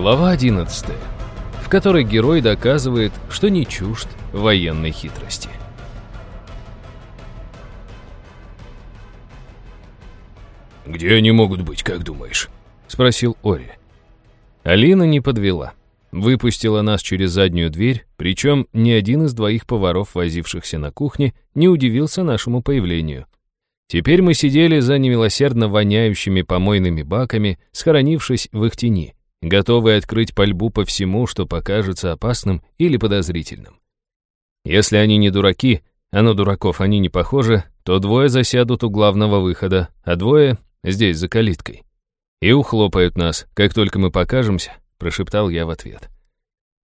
Глава 11, в которой герой доказывает, что не чужд военной хитрости. «Где они могут быть, как думаешь?» — спросил Ори. Алина не подвела. Выпустила нас через заднюю дверь, причем ни один из двоих поваров, возившихся на кухне, не удивился нашему появлению. Теперь мы сидели за немилосердно воняющими помойными баками, схоронившись в их тени, готовые открыть пальбу по всему, что покажется опасным или подозрительным. Если они не дураки, а на дураков они не похожи, то двое засядут у главного выхода, а двое здесь, за калиткой. И ухлопают нас, как только мы покажемся, прошептал я в ответ.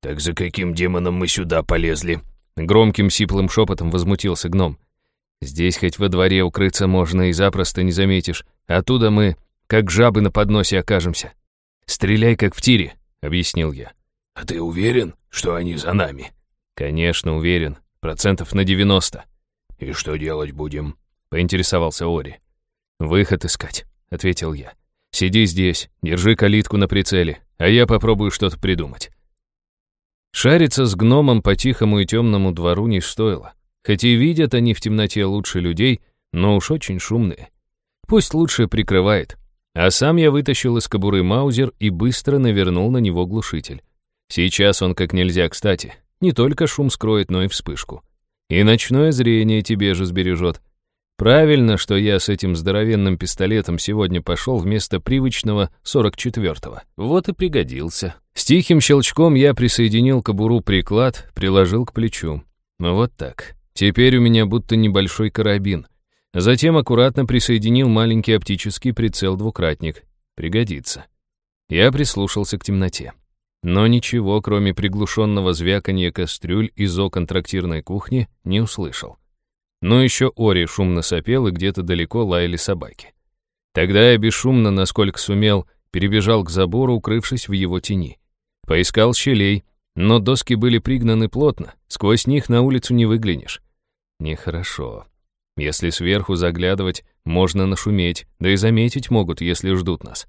«Так за каким демоном мы сюда полезли?» Громким сиплым шепотом возмутился гном. «Здесь хоть во дворе укрыться можно и запросто не заметишь. Оттуда мы, как жабы на подносе, окажемся. Стреляй, как в тире», — объяснил я. «А ты уверен, что они за нами?» «Конечно, уверен. Процентов на девяносто». «И что делать будем?» — поинтересовался Ори. «Выход искать», — ответил я. «Сиди здесь, держи калитку на прицеле, а я попробую что-то придумать». Шариться с гномом по тихому и темному двору не стоило. Хоть и видят они в темноте лучше людей, но уж очень шумные. Пусть лучше прикрывает. А сам я вытащил из кобуры маузер и быстро навернул на него глушитель. Сейчас он как нельзя кстати. Не только шум скроет, но и вспышку. И ночное зрение тебе же сбережет. Правильно, что я с этим здоровенным пистолетом сегодня пошел вместо привычного 44-го. Вот и пригодился. С тихим щелчком я присоединил кобуру приклад, приложил к плечу. Ну вот так. Теперь у меня будто небольшой карабин. Затем аккуратно присоединил маленький оптический прицел-двукратник. Пригодится. Я прислушался к темноте. Но ничего, кроме приглушенного звяканья кастрюль из окон трактирной кухни, не услышал. Но еще Ори шумно сопел, и где-то далеко лаяли собаки. Тогда я бесшумно, насколько сумел, перебежал к забору, укрывшись в его тени. Поискал щелей, но доски были пригнаны плотно, сквозь них на улицу не выглянешь. Нехорошо. Если сверху заглядывать, можно нашуметь, да и заметить могут, если ждут нас.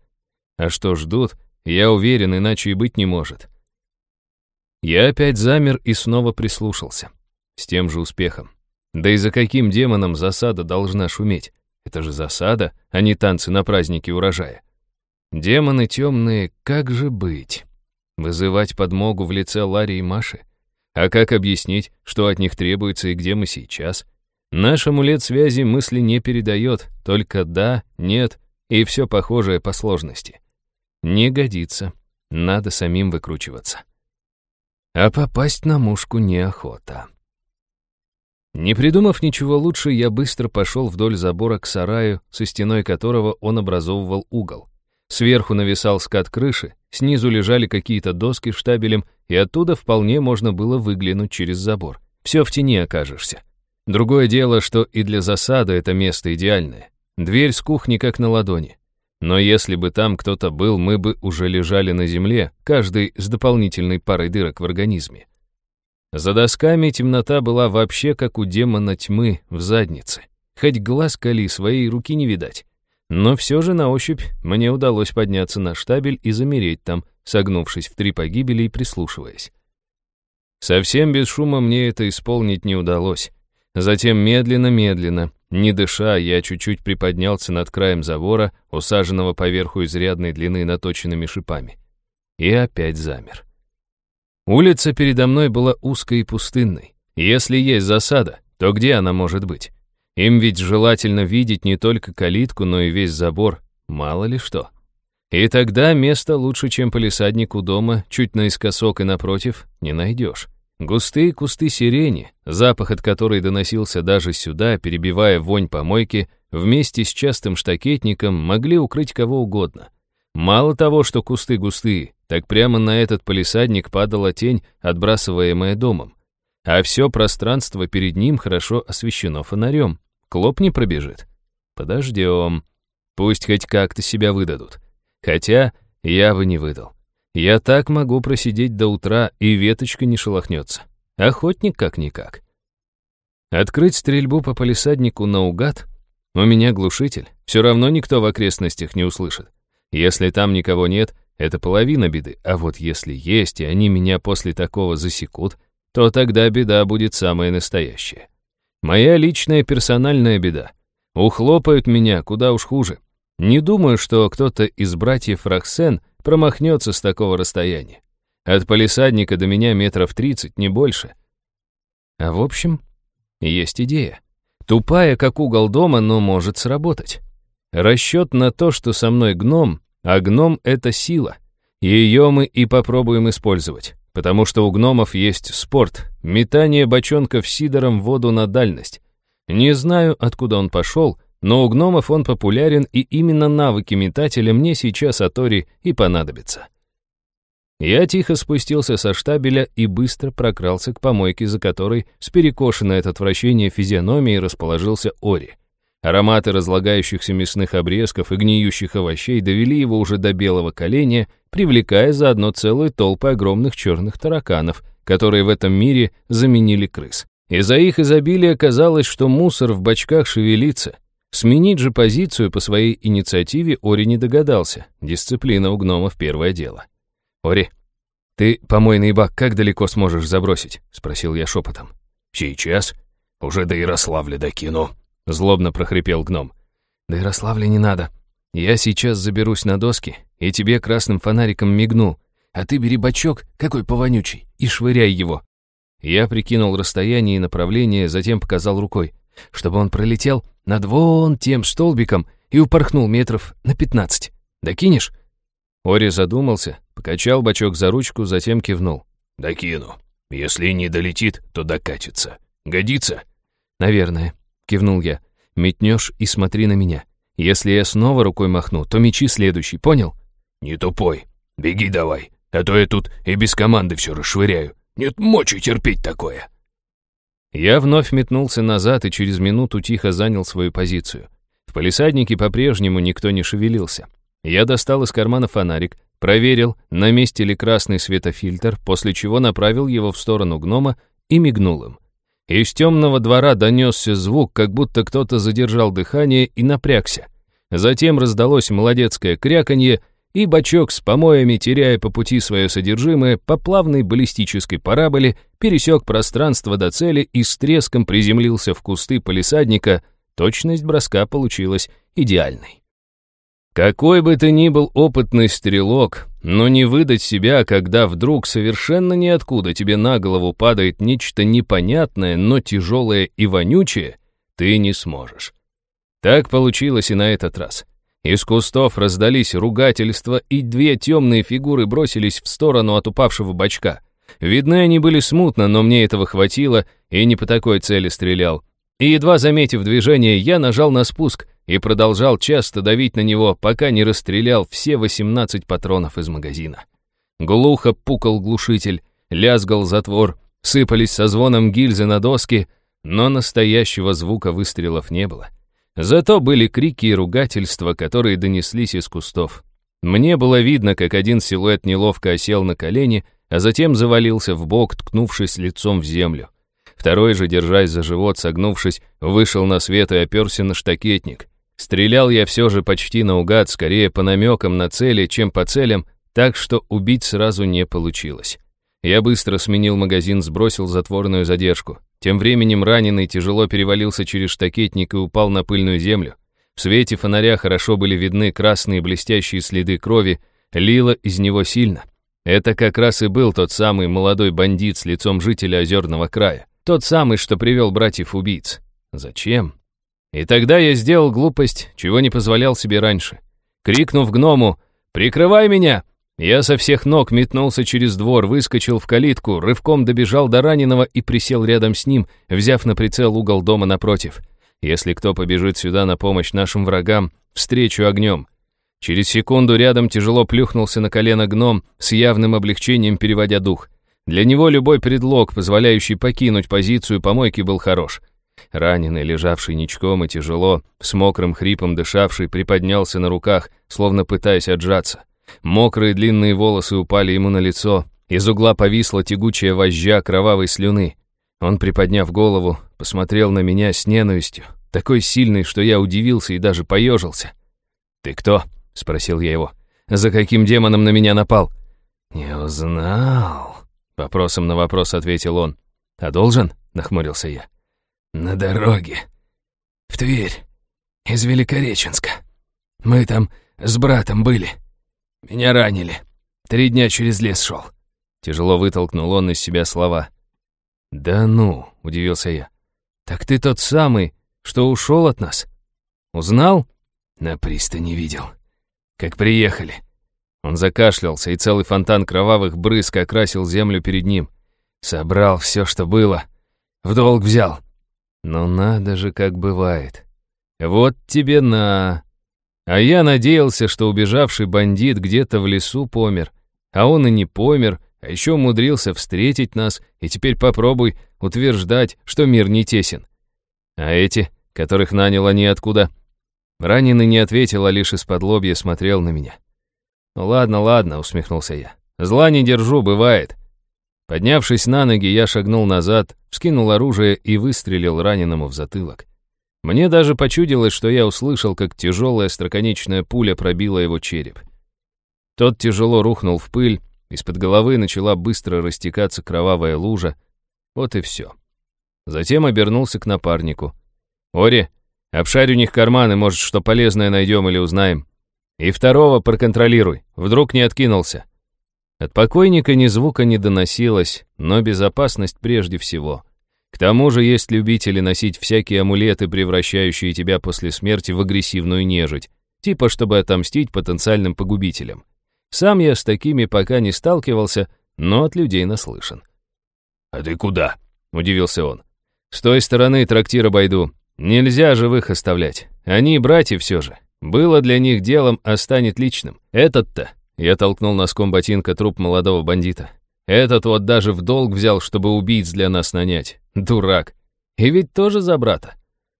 А что ждут, я уверен, иначе и быть не может. Я опять замер и снова прислушался. С тем же успехом. Да и за каким демоном засада должна шуметь? Это же засада, а не танцы на празднике урожая. Демоны темные, как же быть? Вызывать подмогу в лице Ларри и Маши? А как объяснить, что от них требуется и где мы сейчас? Наш амулет связи мысли не передает, только да, нет и все похожее по сложности. Не годится, надо самим выкручиваться. А попасть на мушку неохота. Не придумав ничего лучше, я быстро пошел вдоль забора к сараю, со стеной которого он образовывал угол. Сверху нависал скат крыши, снизу лежали какие-то доски штабелем, и оттуда вполне можно было выглянуть через забор. Все в тени окажешься. Другое дело, что и для засады это место идеальное. Дверь с кухни как на ладони. Но если бы там кто-то был, мы бы уже лежали на земле, каждый с дополнительной парой дырок в организме. За досками темнота была вообще как у демона тьмы в заднице. Хоть глаз кали, своей руки не видать. Но все же на ощупь мне удалось подняться на штабель и замереть там, согнувшись в три погибели и прислушиваясь. Совсем без шума мне это исполнить не удалось. Затем медленно-медленно, не дыша, я чуть-чуть приподнялся над краем забора, усаженного поверху изрядной длины наточенными шипами. И опять замер. Улица передо мной была узкой и пустынной. Если есть засада, то где она может быть? Им ведь желательно видеть не только калитку, но и весь забор, мало ли что. И тогда место лучше, чем полисадник у дома, чуть наискосок и напротив, не найдешь. Густые кусты сирени, запах от которой доносился даже сюда, перебивая вонь помойки, вместе с частым штакетником могли укрыть кого угодно. Мало того, что кусты густые, так прямо на этот полисадник падала тень, отбрасываемая домом. А все пространство перед ним хорошо освещено фонарем. Клоп не пробежит. Подождем. Пусть хоть как-то себя выдадут. Хотя я бы не выдал. Я так могу просидеть до утра, и веточка не шелохнется. Охотник как-никак. Открыть стрельбу по полисаднику наугад? У меня глушитель. Все равно никто в окрестностях не услышит. Если там никого нет, это половина беды, а вот если есть, и они меня после такого засекут, то тогда беда будет самая настоящая. Моя личная персональная беда. Ухлопают меня куда уж хуже. Не думаю, что кто-то из братьев Рахсен промахнется с такого расстояния. От полисадника до меня метров тридцать, не больше. А в общем, есть идея. Тупая, как угол дома, но может сработать. Расчет на то, что со мной гном, а гном — это сила. Ее мы и попробуем использовать, потому что у гномов есть спорт, метание бочонков сидором в воду на дальность. Не знаю, откуда он пошел, но у гномов он популярен, и именно навыки метателя мне сейчас от Ори и понадобятся. Я тихо спустился со штабеля и быстро прокрался к помойке, за которой с перекошенной от отвращения физиономией расположился Ори. Ароматы разлагающихся мясных обрезков и гниющих овощей довели его уже до белого коленя, привлекая заодно целую толпу огромных черных тараканов, которые в этом мире заменили крыс. Из-за их изобилия казалось, что мусор в бачках шевелится. Сменить же позицию по своей инициативе Ори не догадался. Дисциплина у гномов первое дело. «Ори, ты помойный бак как далеко сможешь забросить?» — спросил я шепотом. «Сейчас. Уже до Ярославля докину», — злобно прохрипел гном. «До Ярославля не надо. Я сейчас заберусь на доски и тебе красным фонариком мигну, а ты бери бачок, какой повонючий, и швыряй его». Я прикинул расстояние и направление, затем показал рукой, чтобы он пролетел над вон тем столбиком и упорхнул метров на пятнадцать. Докинешь?» Ори задумался, покачал бачок за ручку, затем кивнул. «Докину. Если не долетит, то докатится. Годится?» «Наверное», — кивнул я. «Метнешь и смотри на меня. Если я снова рукой махну, то мечи следующий, понял?» «Не тупой. Беги давай, а то я тут и без команды все расшвыряю. Нет мочи терпеть такое». Я вновь метнулся назад и через минуту тихо занял свою позицию. В палисаднике по-прежнему никто не шевелился. Я достал из кармана фонарик, проверил, на месте ли красный светофильтр, после чего направил его в сторону гнома и мигнул им. Из темного двора донесся звук, как будто кто-то задержал дыхание и напрягся. Затем раздалось молодецкое кряканье, и бачок с помоями, теряя по пути свое содержимое, по плавной баллистической параболе пересек пространство до цели и с треском приземлился в кусты полисадника, точность броска получилась идеальной. Какой бы ты ни был опытный стрелок, но не выдать себя, когда вдруг совершенно ниоткуда тебе на голову падает нечто непонятное, но тяжелое и вонючее, ты не сможешь. Так получилось и на этот раз. Из кустов раздались ругательства, и две темные фигуры бросились в сторону от упавшего бачка. Видны они были смутно, но мне этого хватило, и не по такой цели стрелял. И едва заметив движение, я нажал на спуск — и продолжал часто давить на него, пока не расстрелял все 18 патронов из магазина. Глухо пукал глушитель, лязгал затвор, сыпались со звоном гильзы на доски, но настоящего звука выстрелов не было. Зато были крики и ругательства, которые донеслись из кустов. Мне было видно, как один силуэт неловко осел на колени, а затем завалился в бок, ткнувшись лицом в землю. Второй же, держась за живот, согнувшись, вышел на свет и оперся на штакетник. Стрелял я все же почти наугад, скорее по намекам на цели, чем по целям, так что убить сразу не получилось. Я быстро сменил магазин, сбросил затворную задержку. Тем временем раненый тяжело перевалился через штакетник и упал на пыльную землю. В свете фонаря хорошо были видны красные блестящие следы крови, лило из него сильно. Это как раз и был тот самый молодой бандит с лицом жителя Озерного края. Тот самый, что привел братьев-убийц. Зачем? И тогда я сделал глупость, чего не позволял себе раньше. Крикнув гному «Прикрывай меня!», я со всех ног метнулся через двор, выскочил в калитку, рывком добежал до раненого и присел рядом с ним, взяв на прицел угол дома напротив. Если кто побежит сюда на помощь нашим врагам, встречу огнем. Через секунду рядом тяжело плюхнулся на колено гном, с явным облегчением переводя дух. Для него любой предлог, позволяющий покинуть позицию помойки, был хорош. Раненый, лежавший ничком и тяжело, с мокрым хрипом дышавший, приподнялся на руках, словно пытаясь отжаться. Мокрые длинные волосы упали ему на лицо, из угла повисла тягучая вожжа кровавой слюны. Он, приподняв голову, посмотрел на меня с ненавистью, такой сильной, что я удивился и даже поежился. «Ты кто?» — спросил я его. за каким демоном на меня напал?» «Не узнал», — вопросом на вопрос ответил он. «А должен?» — нахмурился я. «На дороге. В Тверь. Из Великореченска. Мы там с братом были. Меня ранили. Три дня через лес шел». Тяжело вытолкнул он из себя слова. «Да ну», — удивился я. «Так ты тот самый, что ушел от нас? Узнал?» «На пристани видел. Как приехали». Он закашлялся, и целый фонтан кровавых брызг окрасил землю перед ним. Собрал все, что было. В долг взял. Ну надо же, как бывает. Вот тебе на. А я надеялся, что убежавший бандит где-то в лесу помер. А он и не помер, а еще умудрился встретить нас, и теперь попробуй утверждать, что мир не тесен. А эти, которых нанял они откуда? Раненый не ответил, а лишь из-под лобья смотрел на меня. «Ну ладно, ладно», — усмехнулся я. «Зла не держу, бывает». Поднявшись на ноги, я шагнул назад, вскинул оружие и выстрелил раненому в затылок. Мне даже почудилось, что я услышал, как тяжелая остроконечная пуля пробила его череп. Тот тяжело рухнул в пыль, из-под головы начала быстро растекаться кровавая лужа. Вот и все. Затем обернулся к напарнику. «Ори, обшарь у них карманы, может, что полезное найдем или узнаем. И второго проконтролируй, вдруг не откинулся». От покойника ни звука не доносилось, но безопасность прежде всего. К тому же есть любители носить всякие амулеты, превращающие тебя после смерти в агрессивную нежить, типа чтобы отомстить потенциальным погубителям. Сам я с такими пока не сталкивался, но от людей наслышан. «А ты куда?» — удивился он. «С той стороны трактира обойду. Нельзя живых оставлять. Они братья все же. Было для них делом, а станет личным. Этот-то...» Я толкнул носком ботинка труп молодого бандита. «Этот вот даже в долг взял, чтобы убийц для нас нанять. Дурак. И ведь тоже за брата».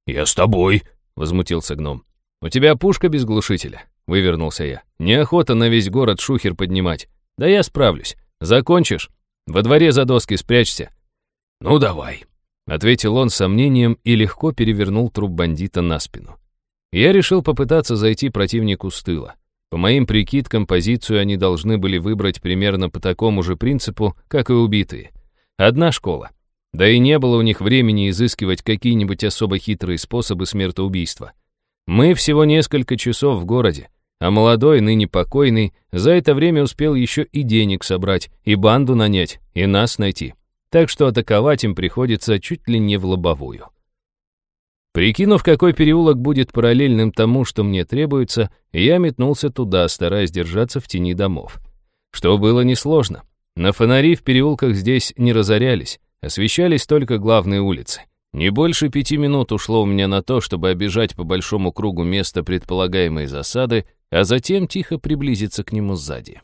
«Я с тобой», — возмутился гном. «У тебя пушка без глушителя?» — вывернулся я. «Неохота на весь город шухер поднимать. Да я справлюсь. Закончишь? Во дворе за доски спрячься». «Ну, давай», — ответил он с сомнением и легко перевернул труп бандита на спину. Я решил попытаться зайти противнику с тыла. По моим прикидкам, позицию они должны были выбрать примерно по такому же принципу, как и убитые. Одна школа. Да и не было у них времени изыскивать какие-нибудь особо хитрые способы смертоубийства. Мы всего несколько часов в городе, а молодой, ныне покойный, за это время успел еще и денег собрать, и банду нанять, и нас найти. Так что атаковать им приходится чуть ли не в лобовую. Прикинув, какой переулок будет параллельным тому, что мне требуется, я метнулся туда, стараясь держаться в тени домов. Что было несложно. На фонари в переулках здесь не разорялись, освещались только главные улицы. Не больше пяти минут ушло у меня на то, чтобы обижать по большому кругу место предполагаемой засады, а затем тихо приблизиться к нему сзади.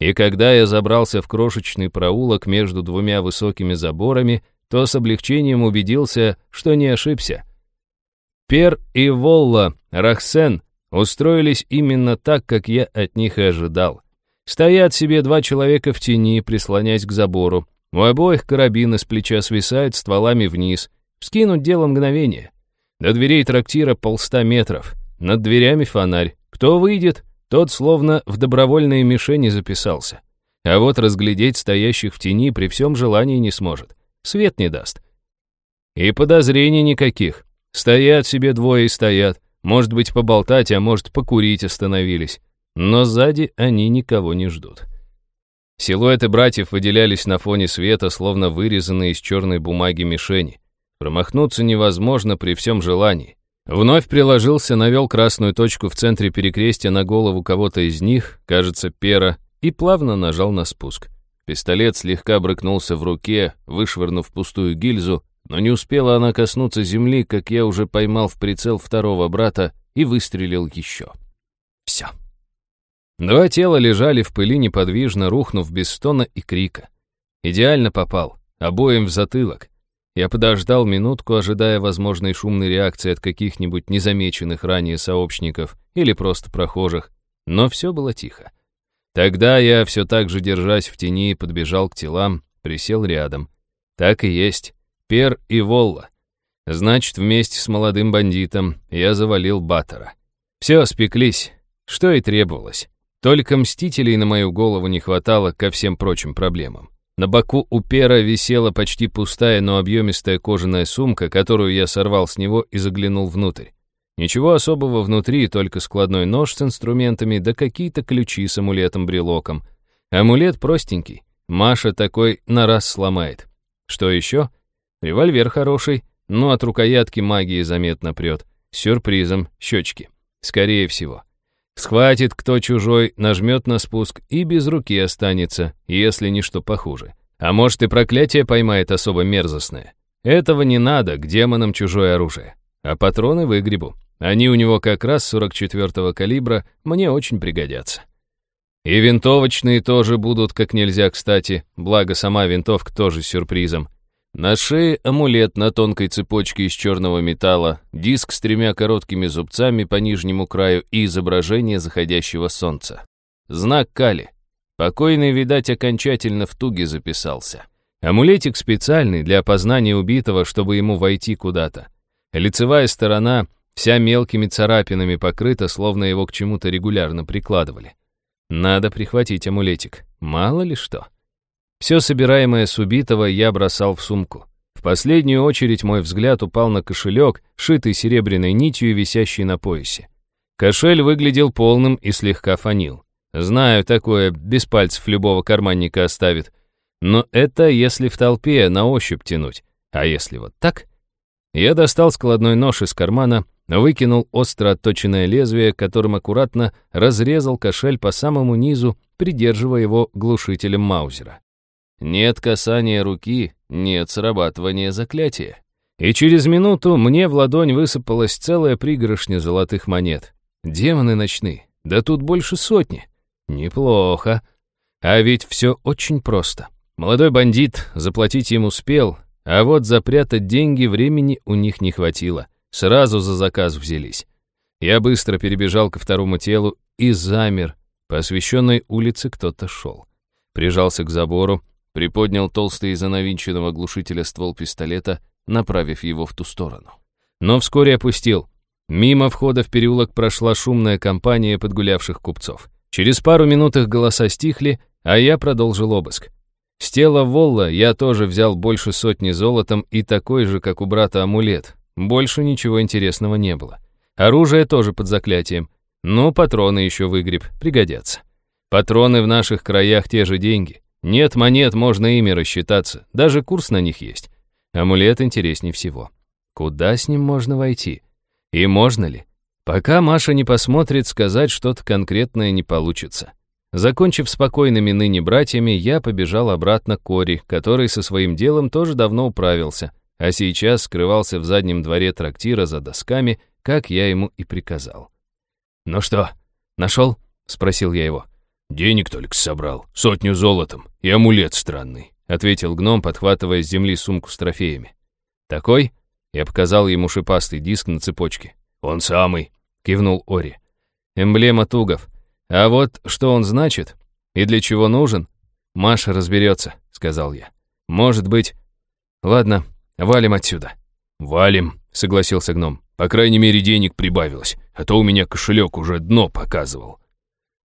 И когда я забрался в крошечный проулок между двумя высокими заборами, то с облегчением убедился, что не ошибся. Пер и Волла, Рахсен устроились именно так, как я от них и ожидал. Стоят себе два человека в тени, прислонясь к забору. У обоих карабины с плеча свисают стволами вниз. Вскинуть дело мгновение. До дверей трактира полста метров. Над дверями фонарь. Кто выйдет, тот словно в добровольные мишени записался. А вот разглядеть стоящих в тени при всем желании не сможет. Свет не даст. И подозрений никаких. Стоят себе двое и стоят. Может быть, поболтать, а может, покурить остановились. Но сзади они никого не ждут. Силуэты братьев выделялись на фоне света, словно вырезанные из черной бумаги мишени. Промахнуться невозможно при всем желании. Вновь приложился, навел красную точку в центре перекрестия на голову кого-то из них, кажется, пера, и плавно нажал на спуск. Пистолет слегка брыкнулся в руке, вышвырнув пустую гильзу, но не успела она коснуться земли, как я уже поймал в прицел второго брата и выстрелил еще. Все. Два тела лежали в пыли неподвижно, рухнув без стона и крика. Идеально попал, обоим в затылок. Я подождал минутку, ожидая возможной шумной реакции от каких-нибудь незамеченных ранее сообщников или просто прохожих, но все было тихо. Тогда я, все так же держась в тени, подбежал к телам, присел рядом. Так и есть, Пер и Волла. Значит, вместе с молодым бандитом я завалил Баттера. Все, спеклись, что и требовалось. Только мстителей на мою голову не хватало ко всем прочим проблемам. На боку у пера висела почти пустая, но объемистая кожаная сумка, которую я сорвал с него и заглянул внутрь. Ничего особого внутри, только складной нож с инструментами, да какие-то ключи с амулетом-брелоком. Амулет простенький. Маша такой на раз сломает. Что еще? Револьвер хороший, но от рукоятки магии заметно прет. Сюрпризом щечки. Скорее всего. Схватит кто чужой, нажмет на спуск и без руки останется, если не что похуже. А может и проклятие поймает особо мерзостное. Этого не надо, к демонам чужое оружие. А патроны выгребу. Они у него как раз 44-го калибра, мне очень пригодятся. И винтовочные тоже будут как нельзя кстати, благо сама винтовка тоже с сюрпризом. На шее амулет на тонкой цепочке из черного металла, диск с тремя короткими зубцами по нижнему краю и изображение заходящего солнца. Знак Кали. Покойный, видать, окончательно в туге записался. Амулетик специальный для опознания убитого, чтобы ему войти куда-то. Лицевая сторона вся мелкими царапинами покрыта, словно его к чему-то регулярно прикладывали. Надо прихватить амулетик, мало ли что. Все собираемое с убитого я бросал в сумку. В последнюю очередь мой взгляд упал на кошелек, шитый серебряной нитью и висящий на поясе. Кошель выглядел полным и слегка фанил. Знаю, такое без пальцев любого карманника оставит. Но это если в толпе на ощупь тянуть. А если вот так? Я достал складной нож из кармана, выкинул остро отточенное лезвие, которым аккуратно разрезал кошель по самому низу, придерживая его глушителем маузера. Нет касания руки, нет срабатывания заклятия. И через минуту мне в ладонь высыпалась целая пригоршня золотых монет. Демоны ночные, да тут больше сотни. Неплохо. А ведь все очень просто. Молодой бандит заплатить ему успел, а вот запрятать деньги времени у них не хватило. Сразу за заказ взялись. Я быстро перебежал ко второму телу и замер. По освещенной улице кто-то шел. Прижался к забору, приподнял толстый из-за навинченного глушителя ствол пистолета, направив его в ту сторону. Но вскоре опустил. Мимо входа в переулок прошла шумная компания подгулявших купцов. Через пару минут их голоса стихли, а я продолжил обыск. С тела Волла я тоже взял больше сотни золотом и такой же, как у брата, амулет. Больше ничего интересного не было. Оружие тоже под заклятием. Но патроны еще выгреб, пригодятся. Патроны в наших краях те же деньги. Нет монет, можно ими рассчитаться, даже курс на них есть. Амулет интереснее всего. Куда с ним можно войти? И можно ли? Пока Маша не посмотрит, сказать что-то конкретное не получится. Закончив спокойными ныне братьями, я побежал обратно к Кори, который со своим делом тоже давно управился, а сейчас скрывался в заднем дворе трактира за досками, как я ему и приказал. «Ну что, нашел?» — спросил я его. «Денег только собрал, сотню золотом и амулет странный», ответил гном, подхватывая с земли сумку с трофеями. «Такой?» Я показал ему шипастый диск на цепочке. «Он самый», — кивнул Ори. «Эмблема тугов. А вот что он значит и для чего нужен, Маша разберется», — сказал я. «Может быть...» «Ладно, валим отсюда». «Валим», — согласился гном. «По крайней мере, денег прибавилось, а то у меня кошелек уже дно показывал».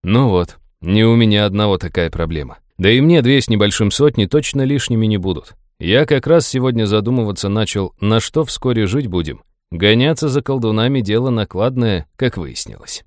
«Ну вот, не у меня одного такая проблема. Да и мне две с небольшим сотни точно лишними не будут. Я как раз сегодня задумываться начал, на что вскоре жить будем. Гоняться за колдунами дело накладное, как выяснилось.